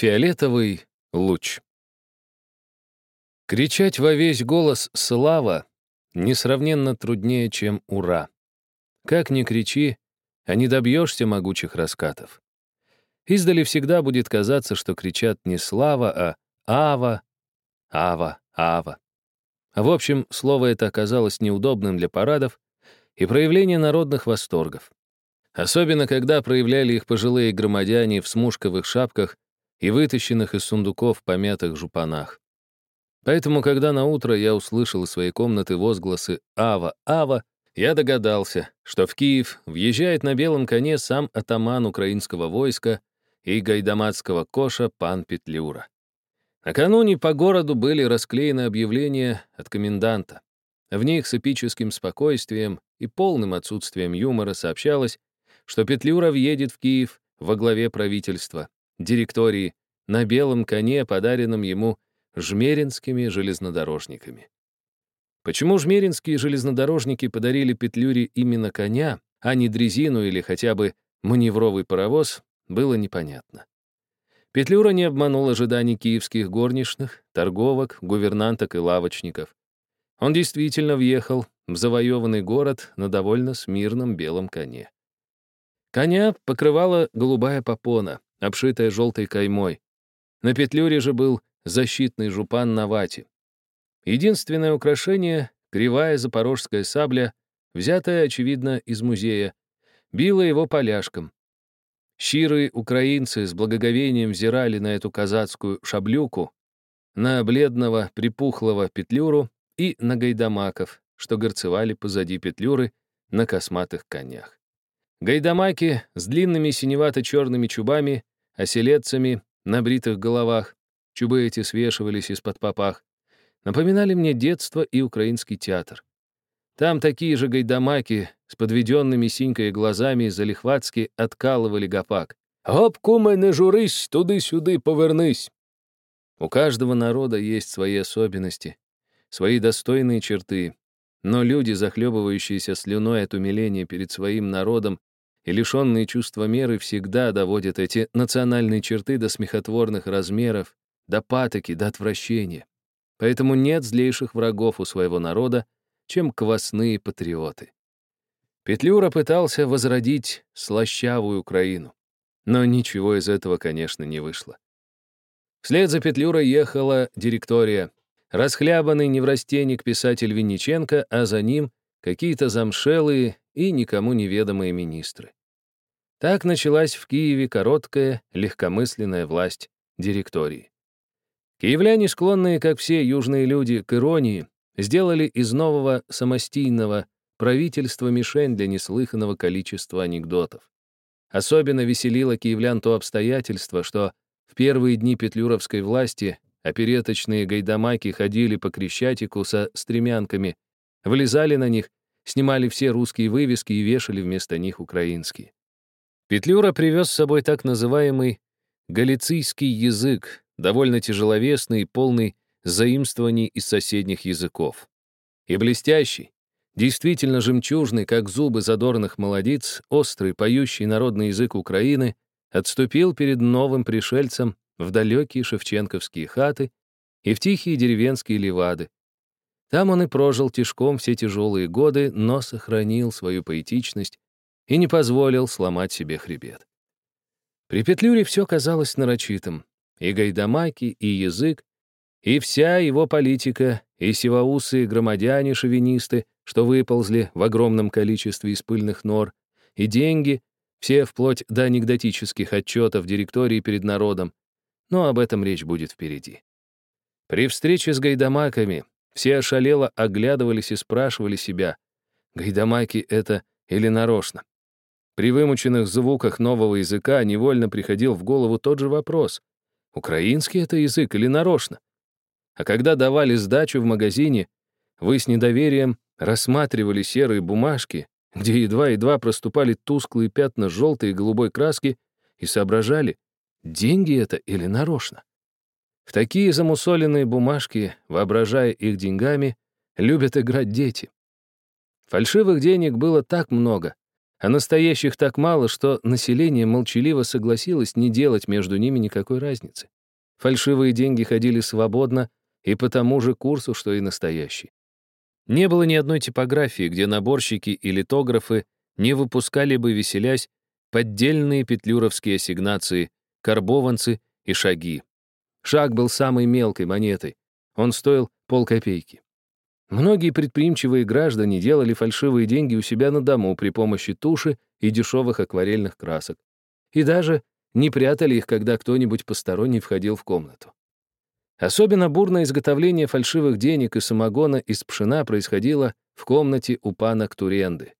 Фиолетовый луч. Кричать во весь голос «Слава» несравненно труднее, чем «Ура». Как ни кричи, а не добьешься могучих раскатов. Издали всегда будет казаться, что кричат не «Слава», а «Ава», «Ава», «Ава». В общем, слово это оказалось неудобным для парадов и проявления народных восторгов. Особенно, когда проявляли их пожилые громадяне в смушковых шапках и вытащенных из сундуков помятых жупанах. Поэтому, когда на утро я услышал из своей комнаты возгласы «Ава! Ава!», я догадался, что в Киев въезжает на белом коне сам атаман украинского войска и гайдамацкого коша пан Петлюра. Накануне по городу были расклеены объявления от коменданта. В них с эпическим спокойствием и полным отсутствием юмора сообщалось, что Петлюра въедет в Киев во главе правительства, директории на белом коне, подаренном ему жмеринскими железнодорожниками. Почему жмеринские железнодорожники подарили Петлюре именно коня, а не дрезину или хотя бы маневровый паровоз, было непонятно. Петлюра не обманул ожиданий киевских горничных, торговок, гувернанток и лавочников. Он действительно въехал в завоеванный город на довольно смирном белом коне. Коня покрывала голубая попона, обшитая желтой каймой. На петлюре же был защитный жупан на вате. Единственное украшение — кривая запорожская сабля, взятая, очевидно, из музея, била его поляшком. Щирые украинцы с благоговением взирали на эту казацкую шаблюку, на бледного, припухлого петлюру и на гайдамаков, что горцевали позади петлюры на косматых конях. Гайдамаки с длинными синевато-черными чубами оселедцами на бритых головах, чубы эти свешивались из-под попах, напоминали мне детство и украинский театр. Там такие же гайдамаки с подведенными синькой глазами залихватски откалывали гопак. «Гоп, куме, не журись, туды-сюды повернись!» У каждого народа есть свои особенности, свои достойные черты, но люди, захлебывающиеся слюной от умиления перед своим народом, и лишенные чувства меры всегда доводят эти национальные черты до смехотворных размеров, до патоки, до отвращения. Поэтому нет злейших врагов у своего народа, чем квасные патриоты. Петлюра пытался возродить слащавую Украину. Но ничего из этого, конечно, не вышло. Вслед за Петлюрой ехала директория, расхлябанный неврастенник писатель Винниченко, а за ним какие-то замшелые и никому неведомые министры. Так началась в Киеве короткая, легкомысленная власть директории. Киевляне, склонные, как все южные люди, к иронии, сделали из нового самостийного правительства мишень для неслыханного количества анекдотов. Особенно веселило киевлян то обстоятельство, что в первые дни петлюровской власти опереточные гайдамаки ходили по Крещатику со стремянками, влезали на них снимали все русские вывески и вешали вместо них украинские. Петлюра привез с собой так называемый галицийский язык, довольно тяжеловесный и полный заимствований из соседних языков. И блестящий, действительно жемчужный, как зубы задорных молодиц, острый, поющий народный язык Украины, отступил перед новым пришельцем в далекие шевченковские хаты и в тихие деревенские левады, там он и прожил тишком все тяжелые годы, но сохранил свою поэтичность и не позволил сломать себе хребет. При Петлюре все казалось нарочитым. И гайдамаки, и язык, и вся его политика, и сивоусы, громадяне-шовинисты, что выползли в огромном количестве из пыльных нор, и деньги, все вплоть до анекдотических отчетов директории перед народом. Но об этом речь будет впереди. При встрече с гайдамаками все ошалело оглядывались и спрашивали себя, гайдамаки это или нарочно. При вымученных звуках нового языка невольно приходил в голову тот же вопрос, украинский это язык или нарочно? А когда давали сдачу в магазине, вы с недоверием рассматривали серые бумажки, где едва-едва проступали тусклые пятна желтой и голубой краски, и соображали, деньги это или нарочно. В такие замусоленные бумажки, воображая их деньгами, любят играть дети. Фальшивых денег было так много, а настоящих так мало, что население молчаливо согласилось не делать между ними никакой разницы. Фальшивые деньги ходили свободно и по тому же курсу, что и настоящие. Не было ни одной типографии, где наборщики и литографы не выпускали бы, веселясь, поддельные петлюровские ассигнации, карбованцы и шаги. Шаг был самой мелкой монетой. Он стоил полкопейки. Многие предприимчивые граждане делали фальшивые деньги у себя на дому при помощи туши и дешевых акварельных красок. И даже не прятали их, когда кто-нибудь посторонний входил в комнату. Особенно бурное изготовление фальшивых денег и самогона из пшена происходило в комнате у пана Ктуренды.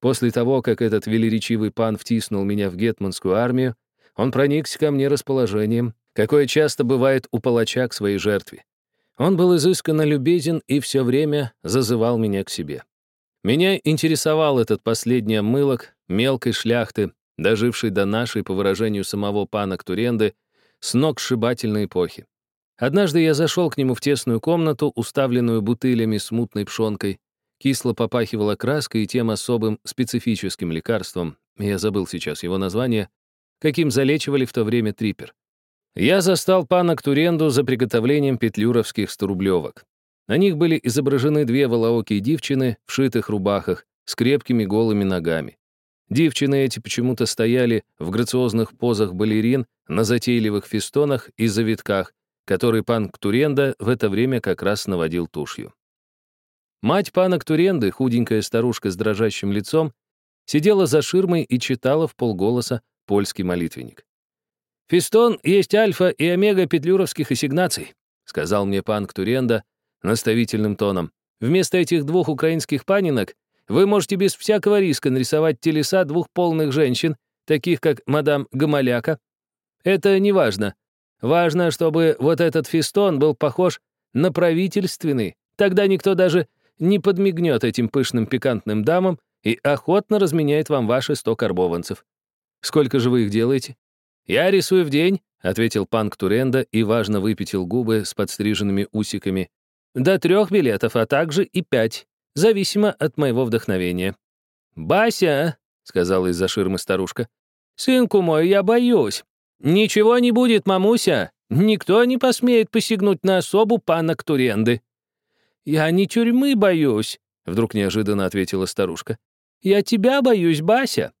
После того, как этот велеречивый пан втиснул меня в гетманскую армию, он проникся ко мне расположением, какое часто бывает у палача к своей жертве. Он был изысканно любезен и все время зазывал меня к себе. Меня интересовал этот последний омылок мелкой шляхты, доживший до нашей, по выражению самого пана Ктуренды, с ног сшибательной эпохи. Однажды я зашел к нему в тесную комнату, уставленную бутылями с мутной пшенкой. Кисло попахивала краской и тем особым специфическим лекарством, я забыл сейчас его название, каким залечивали в то время трипер. Я застал пана Ктуренду за приготовлением петлюровских сторублевок. На них были изображены две волоокие девчины в шитых рубахах с крепкими голыми ногами. Девчины эти почему-то стояли в грациозных позах балерин на затейливых фестонах и завитках, который пан Ктуренда в это время как раз наводил тушью. Мать пана Ктуренды, худенькая старушка с дрожащим лицом, сидела за ширмой и читала в полголоса польский молитвенник. «Фистон есть альфа и омега петлюровских ассигнаций», сказал мне пан Ктуренда наставительным тоном. «Вместо этих двух украинских панинок вы можете без всякого риска нарисовать телеса двух полных женщин, таких как мадам Гамаляка. Это не важно. Важно, чтобы вот этот фистон был похож на правительственный. Тогда никто даже не подмигнет этим пышным пикантным дамам и охотно разменяет вам ваши сто карбованцев. Сколько же вы их делаете? Я рисую в день, — ответил панк Туренда и важно выпятил губы с подстриженными усиками. «До трех билетов, а также и пять зависимо от моего вдохновения. «Бася», — сказала из-за ширмы старушка, — «сынку мой, я боюсь. Ничего не будет, мамуся. Никто не посмеет посягнуть на особу пана Ктуренды». «Я не тюрьмы боюсь», — вдруг неожиданно ответила старушка. «Я тебя боюсь, Бася».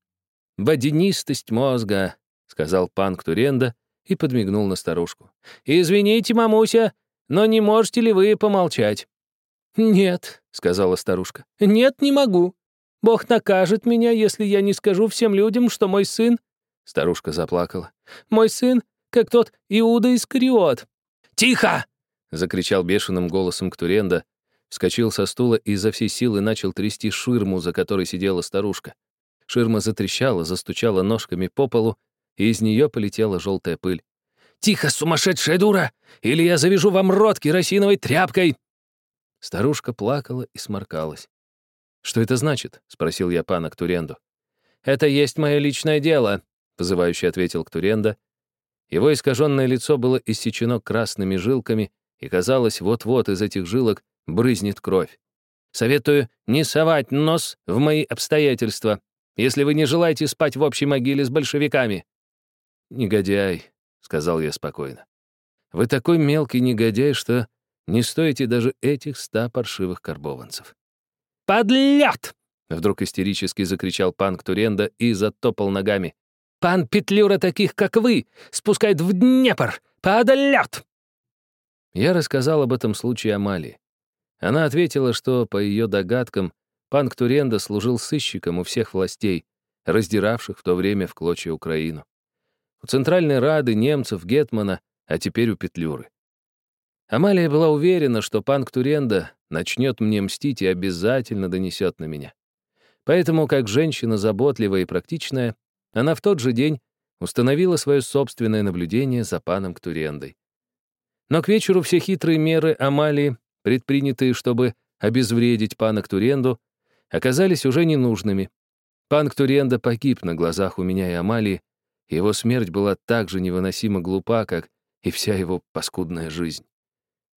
«Водянистость мозга», — сказал пан Ктуренда и подмигнул на старушку. «Извините, мамуся, но не можете ли вы помолчать?» «Нет», — сказала старушка. «Нет, не могу. Бог накажет меня, если я не скажу всем людям, что мой сын...» Старушка заплакала. «Мой сын, как тот Иуда Искариот». «Тихо!» — закричал бешеным голосом Ктуренда, вскочил со стула и изо всей силы начал трясти ширму, за которой сидела старушка. Ширма затрещала, застучала ножками по полу, и из нее полетела желтая пыль. «Тихо, сумасшедшая дура! Или я завяжу вам рот керосиновой тряпкой!» Старушка плакала и сморкалась. «Что это значит?» — спросил я пана Ктуренду. «Это есть мое личное дело», — позывающе ответил Ктуренда. Его искаженное лицо было иссечено красными жилками, и казалось, вот-вот из этих жилок брызнет кровь. «Советую не совать нос в мои обстоятельства, если вы не желаете спать в общей могиле с большевиками». «Негодяй», — сказал я спокойно. «Вы такой мелкий негодяй, что не стоите даже этих ста паршивых карбованцев. «Подлет!» — вдруг истерически закричал пан Ктуренда и затопал ногами. «Пан Петлюра таких, как вы, спускает в Днепр! Подлет!» Я рассказал об этом случае Амалии. Она ответила, что, по ее догадкам, пан Ктуренда служил сыщиком у всех властей, раздиравших в то время в клочья Украину. У Центральной Рады, немцев, Гетмана, а теперь у Петлюры. Амалия была уверена, что пан Ктуренда начнет мне мстить и обязательно донесет на меня. Поэтому, как женщина заботливая и практичная, она в тот же день установила свое собственное наблюдение за паном Ктурендой. Но к вечеру все хитрые меры Амалии, предпринятые, чтобы обезвредить пана Ктуренду, оказались уже ненужными. Пан Ктуренда погиб на глазах у меня и Амалии, его смерть была так же невыносимо глупа, как и вся его паскудная жизнь.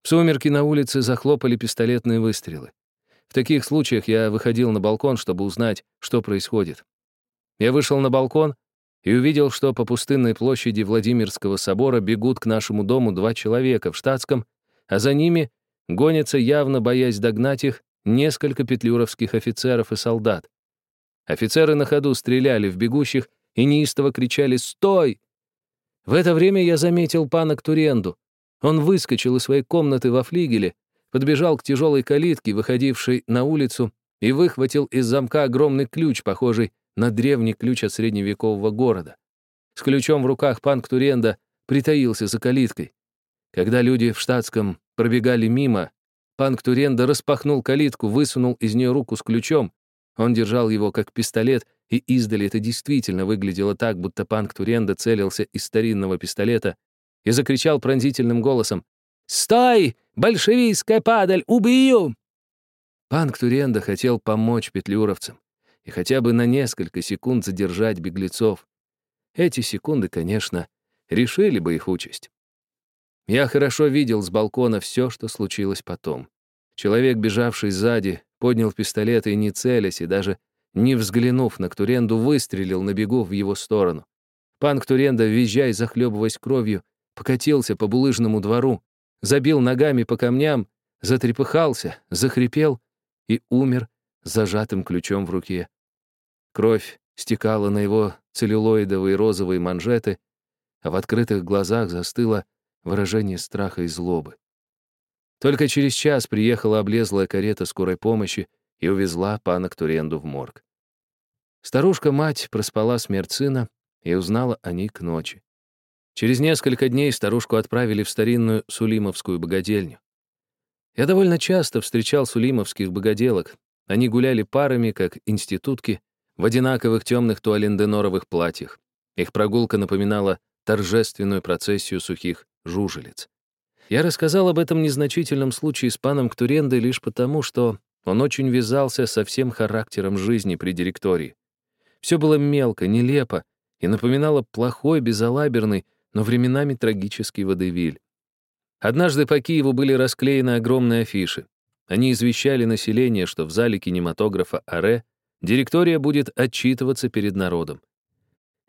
В сумерки на улице захлопали пистолетные выстрелы. В таких случаях я выходил на балкон, чтобы узнать, что происходит. Я вышел на балкон и увидел, что по пустынной площади Владимирского собора бегут к нашему дому два человека в штатском, а за ними гонятся, явно боясь догнать их, несколько петлюровских офицеров и солдат. Офицеры на ходу стреляли в бегущих и неистово кричали «Стой!». В это время я заметил пана Ктуренду. Он выскочил из своей комнаты во флигеле, подбежал к тяжелой калитке, выходившей на улицу, и выхватил из замка огромный ключ, похожий на древний ключ от средневекового города. С ключом в руках пан Ктуренда притаился за калиткой. Когда люди в штатском пробегали мимо, пан Ктуренда распахнул калитку, высунул из нее руку с ключом. Он держал его как пистолет, и издали это действительно выглядело так, будто пан Ктуренда целился из старинного пистолета и закричал пронзительным голосом «Стой, большевистская падаль, убью!» Пан Ктуренда хотел помочь петлюровцам и хотя бы на несколько секунд задержать беглецов. Эти секунды, конечно, решили бы их участь. Я хорошо видел с балкона все, что случилось потом. Человек, бежавший сзади, поднял пистолет и, не целясь, и даже не взглянув на Ктуренду, выстрелил на бегу в его сторону. Пан Ктуренда, визжая захлебываясь кровью, покатился по булыжному двору, забил ногами по камням, затрепыхался, захрипел и умер зажатым ключом в руке. Кровь стекала на его целлюлоидовые розовые манжеты, а в открытых глазах застыло выражение страха и злобы. Только через час приехала облезлая карета скорой помощи и увезла пана Ктуренду в морг. Старушка-мать проспала смерть сына и узнала о ней к ночи. Через несколько дней старушку отправили в старинную Сулимовскую богадельню. Я довольно часто встречал сулимовских богоделок. Они гуляли парами, как институтки, в одинаковых темных туаленденоровых платьях. Их прогулка напоминала торжественную процессию сухих жужелиц. Я рассказал об этом незначительном случае с паном Ктурендой лишь потому, что он очень вязался со всем характером жизни при директории. Все было мелко, нелепо и напоминало плохой, безалаберный, но временами трагический водевиль. Однажды по Киеву были расклеены огромные афиши. Они извещали население, что в зале кинематографа «Аре» директория будет отчитываться перед народом.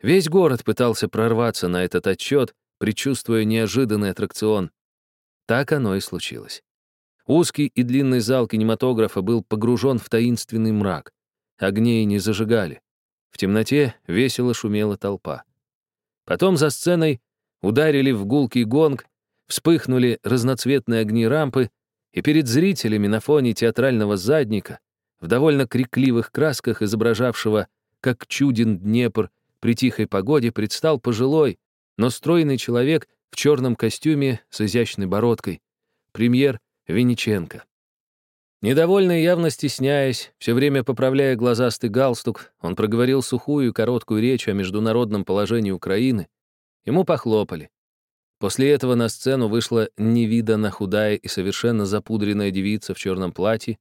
Весь город пытался прорваться на этот отчет, предчувствуя неожиданный аттракцион. Так оно и случилось. Узкий и длинный зал кинематографа был погружен в таинственный мрак. Огней не зажигали. В темноте весело шумела толпа. Потом за сценой ударили в гулкий гонг, вспыхнули разноцветные огни рампы, и перед зрителями на фоне театрального задника, в довольно крикливых красках изображавшего, как чуден Днепр при тихой погоде, предстал пожилой, но стройный человек в черном костюме с изящной бородкой, премьер Винниченко. Недовольный, явно стесняясь, все время поправляя глазастый галстук, он проговорил сухую и короткую речь о международном положении Украины. Ему похлопали. После этого на сцену вышла невиданно худая и совершенно запудренная девица в черном платье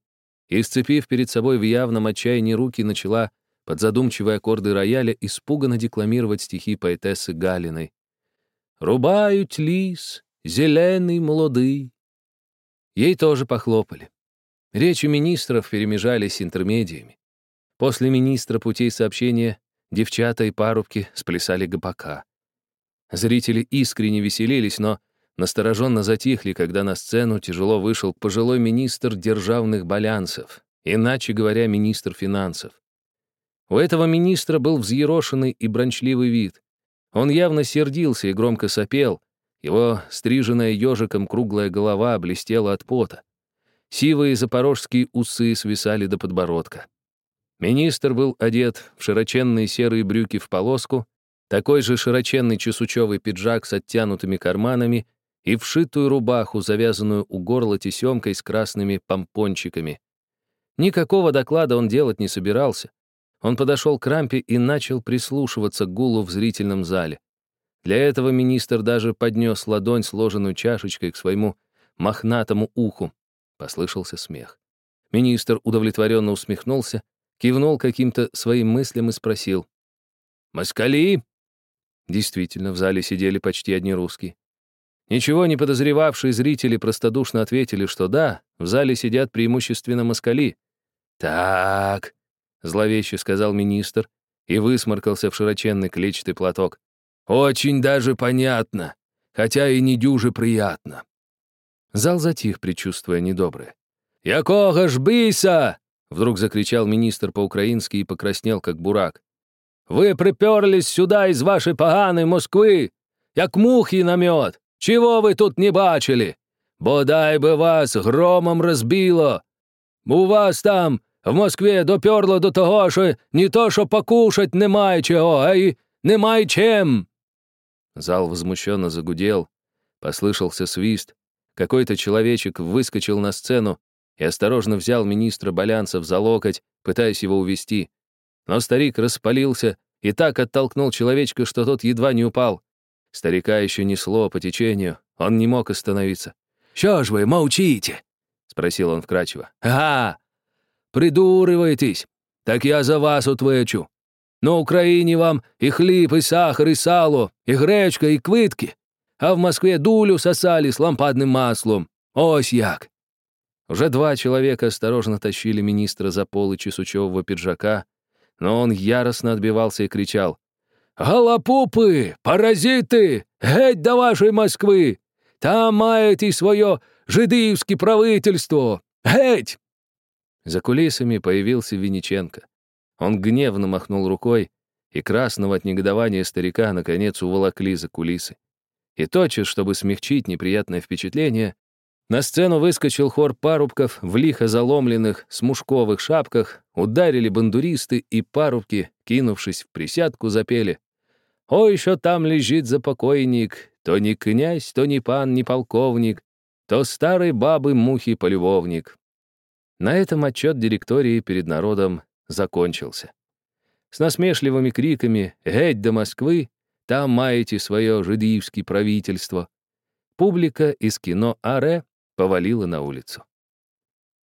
и, сцепив перед собой в явном отчаянии руки, начала под задумчивые аккорды рояля испуганно декламировать стихи поэтессы Галиной. «Рубают лис, зеленый молодый». Ей тоже похлопали. Речи министров перемежались интермедиями. После министра путей сообщения девчата и парубки сплясали гопака. Зрители искренне веселились, но настороженно затихли, когда на сцену тяжело вышел пожилой министр державных балянсов, иначе говоря, министр финансов. У этого министра был взъерошенный и брончливый вид. Он явно сердился и громко сопел, его стриженная ежиком круглая голова блестела от пота. Сивые запорожские усы свисали до подбородка. Министр был одет в широченные серые брюки в полоску, такой же широченный чесучевый пиджак с оттянутыми карманами и вшитую рубаху, завязанную у горла тесемкой с красными помпончиками. Никакого доклада он делать не собирался. Он подошел к рампе и начал прислушиваться к гулу в зрительном зале. Для этого министр даже поднес ладонь, сложенную чашечкой, к своему мохнатому уху. Послышался смех. Министр удовлетворенно усмехнулся, кивнул каким-то своим мыслям и спросил. «Москали?» Действительно, в зале сидели почти одни русские. Ничего не подозревавшие зрители простодушно ответили, что да, в зале сидят преимущественно москали. «Так», — зловеще сказал министр, и высморкался в широченный клетчатый платок. «Очень даже понятно, хотя и не дюже приятно». Зал затих, предчувствуя недоброе. «Якого ж бийся!» — вдруг закричал министр по-украински и покраснел, как бурак. «Вы приперлись сюда из вашей поганой Москвы, як мухи на мед. Чего вы тут не бачили? Бодай би вас громом розбило. У вас там, в Москві, доперло до того, що не то, що покушать немає чого, а й немає чим». Зал возмущенно загудел, послышался свист. Какой-то человечек выскочил на сцену и осторожно взял министра Болянцев за локоть, пытаясь его увести. Но старик распалился и так оттолкнул человечка, что тот едва не упал. Старика еще несло по течению, он не мог остановиться. «Що ж вы молчите?» — спросил он вкрадчиво. «Ага, придуриваетесь, так я за вас отвечу. На Украине вам и хлеб, и сахар, и сало, и гречка, и квитки, а в Москве дулю сосали с лампадным маслом. Ось як!» Уже два человека осторожно тащили министра за полы чесучевого пиджака, но он яростно отбивался и кричал. «Голопупы! Паразиты! Геть до вашей Москвы! Там маєте своє жидівське правительство! Геть!» За кулисами появился Винниченко. Он гневно махнул рукой, и красного от негодования старика наконец уволокли за кулисы. И тотчас, чтобы смягчить неприятное впечатление, на сцену выскочил хор парубков в лихо заломленных смушковых шапках, ударили бандуристы, и парубки, кинувшись в присядку, запели «Ой, что там лежит за покойник, то не князь, то не пан, не полковник, то старой бабы мухи полюбовник». На этом отчет директории перед народом закончился. С насмешливыми криками «Геть до Москвы! Там маете свое жидиевское правительство!» Публика из кино «Аре» повалила на улицу.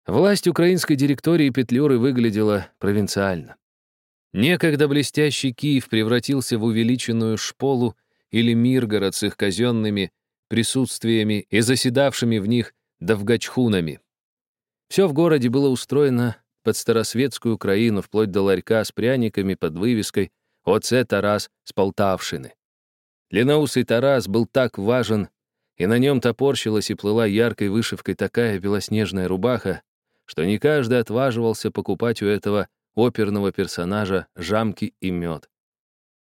Власть украинской директории Петлюры выглядела провинциально. Некогда блестящий Киев превратился в увеличенную шполу или Миргород с их казенными присутствиями и заседавшими в них давгачхунами. Все в городе было устроено под старосветскую Украину, вплоть до ларька с пряниками под вывеской «Оце Тарас с Полтавшины». Длинноусый Тарас был так важен, и на нем топорщилась и плыла яркой вышивкой такая белоснежная рубаха, что не каждый отваживался покупать у этого оперного персонажа жамки и мед.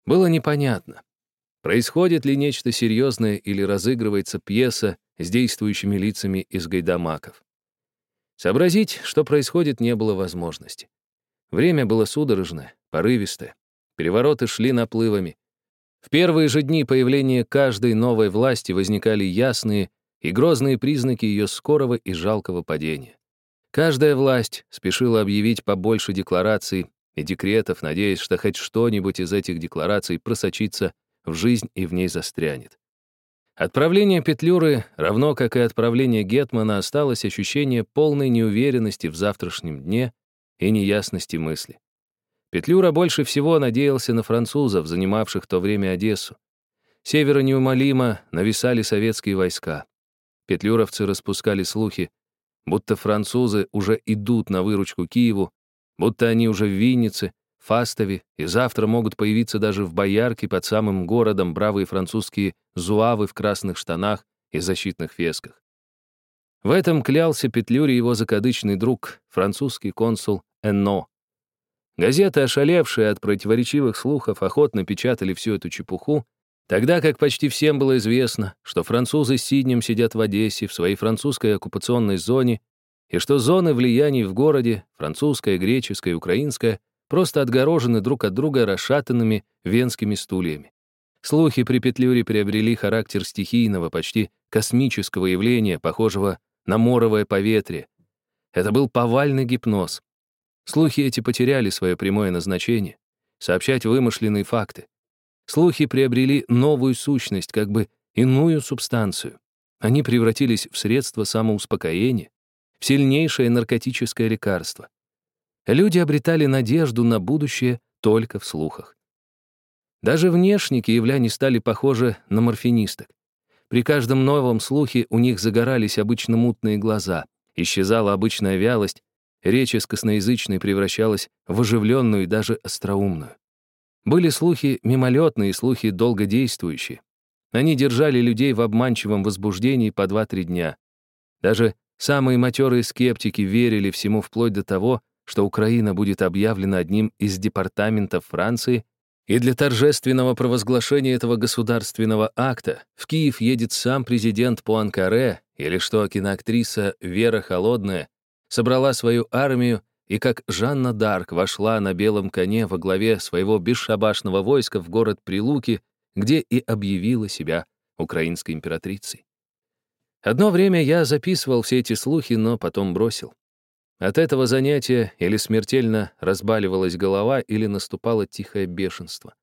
Было непонятно, происходит ли нечто серьезное или разыгрывается пьеса с действующими лицами из гайдамаков. Сообразить, что происходит, не было возможности. Время было судорожное, порывистое. Перевороты шли наплывами. В первые же дни появления каждой новой власти возникали ясные и грозные признаки ее скорого и жалкого падения. Каждая власть спешила объявить побольше деклараций и декретов, надеясь, что хоть что-нибудь из этих деклараций просочится в жизнь и в ней застрянет. Отправление Петлюры, равно как и отправление Гетмана, осталось ощущение полной неуверенности в завтрашнем дне и неясности мысли. Петлюра больше всего надеялся на французов, занимавших в то время Одессу. Севера неумолимо нависали советские войска. Петлюровцы распускали слухи, будто французы уже идут на выручку Киеву, будто они уже в Виннице, Фастове, и завтра могут появиться даже в Боярке под самым городом бравые французские зуавы в красных штанах и защитных фесках. В этом клялся Петлюре его закадычный друг, французский консул Энно. Газеты, ошалевшие от противоречивых слухов, охотно печатали всю эту чепуху, тогда как почти всем было известно, что французы с Сиднем сидят в Одессе, в своей французской оккупационной зоне, и что зоны влияний в городе, французская, греческая, украинская, просто отгорожены друг от друга расшатанными венскими стульями. Слухи при Петлюре приобрели характер стихийного, почти космического явления, похожего на моровое поветрие. Это был повальный гипноз. Слухи эти потеряли свое прямое назначение — сообщать вымышленные факты. Слухи приобрели новую сущность, как бы иную субстанцию. Они превратились в средство самоуспокоения, в сильнейшее наркотическое лекарство. Люди обретали надежду на будущее только в слухах. Даже внешне киевляне стали похожи на морфинисток. При каждом новом слухе у них загорались обычно мутные глаза, исчезала обычная вялость, речь из превращалась в оживленную и даже остроумную. Были слухи мимолетные, слухи долгодействующие. Они держали людей в обманчивом возбуждении по 2-3 дня. Даже самые матерые скептики верили всему вплоть до того, что Украина будет объявлена одним из департаментов Франции, и для торжественного провозглашения этого государственного акта в Киев едет сам президент Пуанкаре, или что киноактриса Вера Холодная собрала свою армию и как Жанна Дарк вошла на белом коне во главе своего бесшабашного войска в город Прилуки, где и объявила себя украинской императрицей. Одно время я записывал все эти слухи, но потом бросил. От этого занятия или смертельно разбаливалась голова, или наступало тихое бешенство.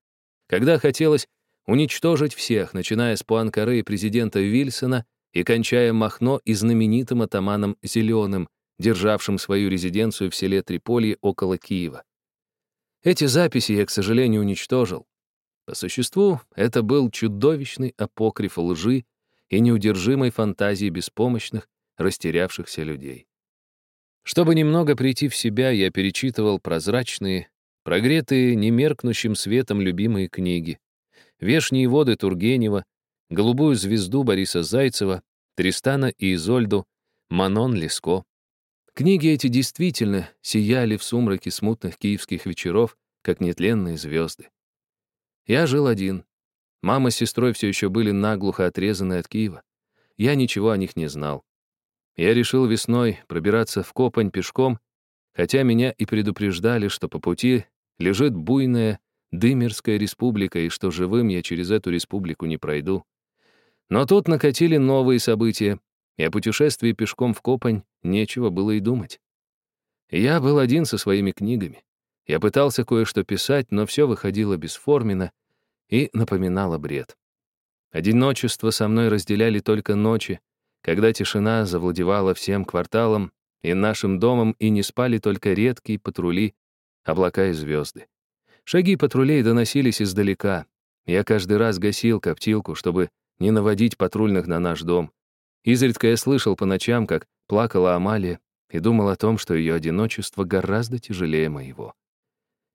Когда хотелось уничтожить всех, начиная с Пуанкары и президента Вильсона и кончая Махно и знаменитым атаманом Зеленым, державшим свою резиденцию в селе Триполье около Киева. Эти записи я, к сожалению, уничтожил. По существу, это был чудовищный апокриф лжи и неудержимой фантазии беспомощных, растерявшихся людей. Чтобы немного прийти в себя, я перечитывал прозрачные, прогретые немеркнущим светом любимые книги. «Вешние воды» Тургенева, «Голубую звезду» Бориса Зайцева, «Тристана и Изольду», «Манон Леско». Книги эти действительно сияли в сумраке смутных киевских вечеров, как нетленные звезды. Я жил один. Мама с сестрой все еще были наглухо отрезаны от Киева. Я ничего о них не знал. Я решил весной пробираться в Копань пешком, хотя меня и предупреждали, что по пути лежит буйная Дымерская республика и что живым я через эту республику не пройду. Но тут накатили новые события, и о путешествии пешком в Копань нечего было и думать. Я был один со своими книгами. Я пытался кое-что писать, но все выходило бесформенно и напоминало бред. Одиночество со мной разделяли только ночи, когда тишина завладевала всем кварталом и нашим домом, и не спали только редкие патрули, облака и звезды. Шаги патрулей доносились издалека. Я каждый раз гасил коптилку, чтобы не наводить патрульных на наш дом. Изредка я слышал по ночам, как плакала Амалия, и думал о том, что ее одиночество гораздо тяжелее моего.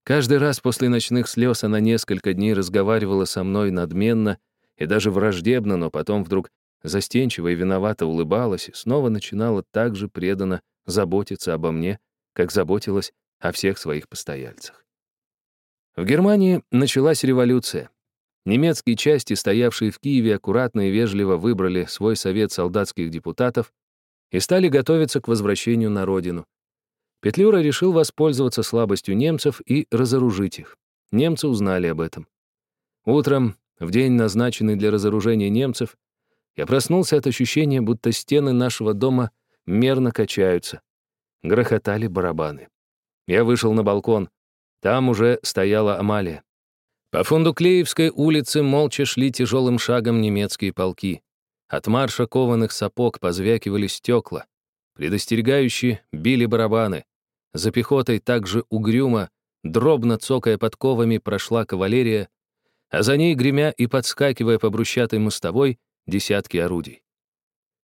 Каждый раз после ночных слез она несколько дней разговаривала со мной надменно и даже враждебно, но потом вдруг застенчиво и виновато улыбалась и снова начинала так же преданно заботиться обо мне, как заботилась о всех своих постояльцах. В Германии началась революция. Немецкие части, стоявшие в Киеве, аккуратно и вежливо выбрали свой совет солдатских депутатов и стали готовиться к возвращению на родину. Петлюра решил воспользоваться слабостью немцев и разоружить их. Немцы узнали об этом. Утром, в день, назначенный для разоружения немцев, я проснулся от ощущения, будто стены нашего дома мерно качаются. Грохотали барабаны. Я вышел на балкон. Там уже стояла Амалия. По Фундуклеевской улице молча шли тяжелым шагом немецкие полки. От марша кованых сапог позвякивали стекла. Предостерегающие били барабаны. За пехотой также угрюмо, дробно цокая подковами, прошла кавалерия, а за ней, гремя и подскакивая по брусчатой мостовой, десятки орудий.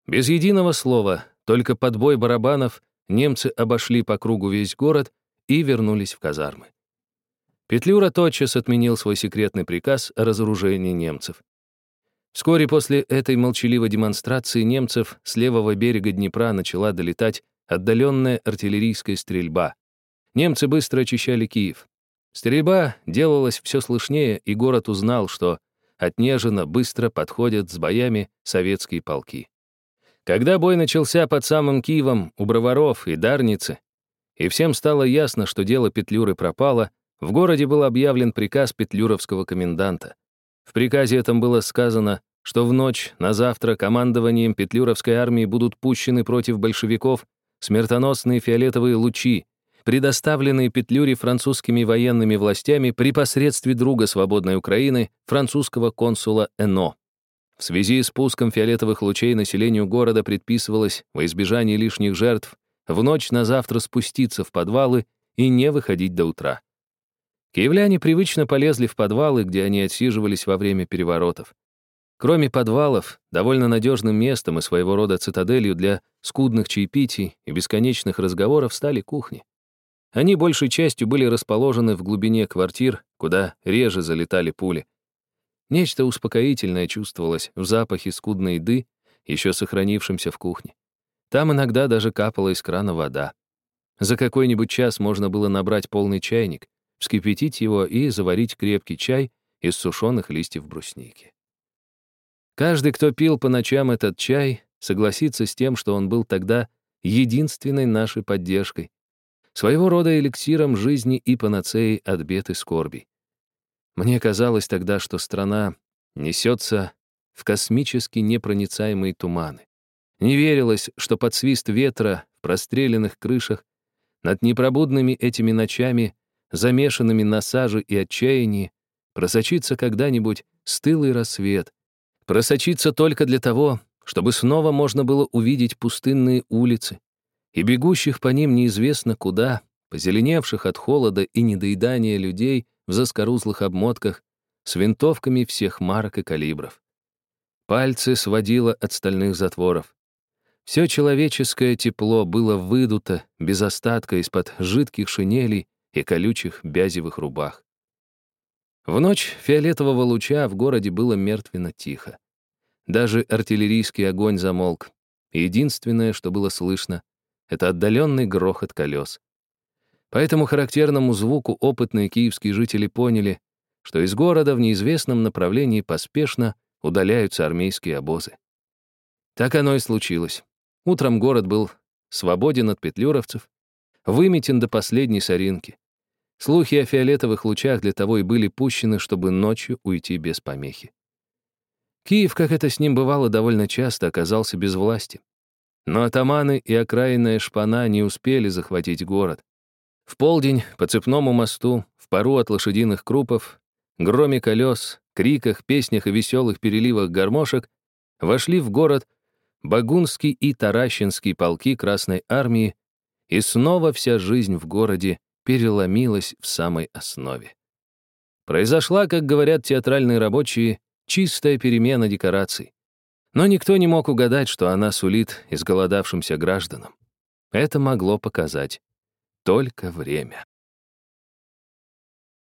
Без единого слова, только подбой барабанов, немцы обошли по кругу весь город и вернулись в казармы. Петлюра тотчас отменил свой секретный приказ о разоружении немцев. Вскоре после этой молчаливой демонстрации немцев с левого берега Днепра начала долетать отдаленная артиллерийская стрельба. Немцы быстро очищали Киев. Стрельба делалась все слышнее, и город узнал, что от Нежина быстро подходят с боями советские полки. Когда бой начался под самым Киевом, у Броваров и Дарницы, и всем стало ясно, что дело Петлюры пропало, в городе был объявлен приказ петлюровского коменданта. В приказе этом было сказано, что в ночь на завтра командованием Петлюровской армии будут пущены против большевиков смертоносные фиолетовые лучи, предоставленные Петлюре французскими военными властями при посредстве друга свободной Украины, французского консула Эно. В связи с пуском фиолетовых лучей населению города предписывалось, во избежание лишних жертв, в ночь на завтра спуститься в подвалы и не выходить до утра. Киевляне привычно полезли в подвалы, где они отсиживались во время переворотов. Кроме подвалов, довольно надежным местом и своего рода цитаделью для скудных чаепитий и бесконечных разговоров стали кухни. Они большей частью были расположены в глубине квартир, куда реже залетали пули. Нечто успокоительное чувствовалось в запахе скудной еды, еще сохранившемся в кухне. Там иногда даже капала из крана вода. За какой-нибудь час можно было набрать полный чайник, вскипятить его и заварить крепкий чай из сушеных листьев брусники. Каждый, кто пил по ночам этот чай, согласится с тем, что он был тогда единственной нашей поддержкой, своего рода эликсиром жизни и панацеей от бед и скорбей. Мне казалось тогда, что страна несется в космически непроницаемые туманы. Не верилось, что под свист ветра в простреленных крышах над непробудными этими ночами, замешанными на саже и отчаянии, просочится когда-нибудь стылый рассвет, просочится только для того, чтобы снова можно было увидеть пустынные улицы, и бегущих по ним неизвестно куда, позеленевших от холода и недоедания людей в заскорузлых обмотках с винтовками всех марок и калибров. Пальцы сводило от стальных затворов. Все человеческое тепло было выдуто без остатка из-под жидких шинелей и колючих бязевых рубах. В ночь фиолетового луча в городе было мертвенно тихо. Даже артиллерийский огонь замолк. Единственное, что было слышно, это отдаленный грохот колес. По этому характерному звуку опытные киевские жители поняли, что из города в неизвестном направлении поспешно удаляются армейские обозы. Так оно и случилось. Утром город был свободен от петлюровцев, выметен до последней соринки. Слухи о фиолетовых лучах для того и были пущены, чтобы ночью уйти без помехи. Киев, как это с ним бывало довольно часто, оказался без власти. Но атаманы и окраинная шпана не успели захватить город. В полдень по цепному мосту, в пару от лошадиных крупов, громе колес, криках, песнях и веселых переливах гармошек вошли в город Багунский и Таращинский полки Красной Армии, и снова вся жизнь в городе переломилась в самой основе. Произошла, как говорят театральные рабочие, чистая перемена декораций. Но никто не мог угадать, что она сулит изголодавшимся гражданам. Это могло показать только время.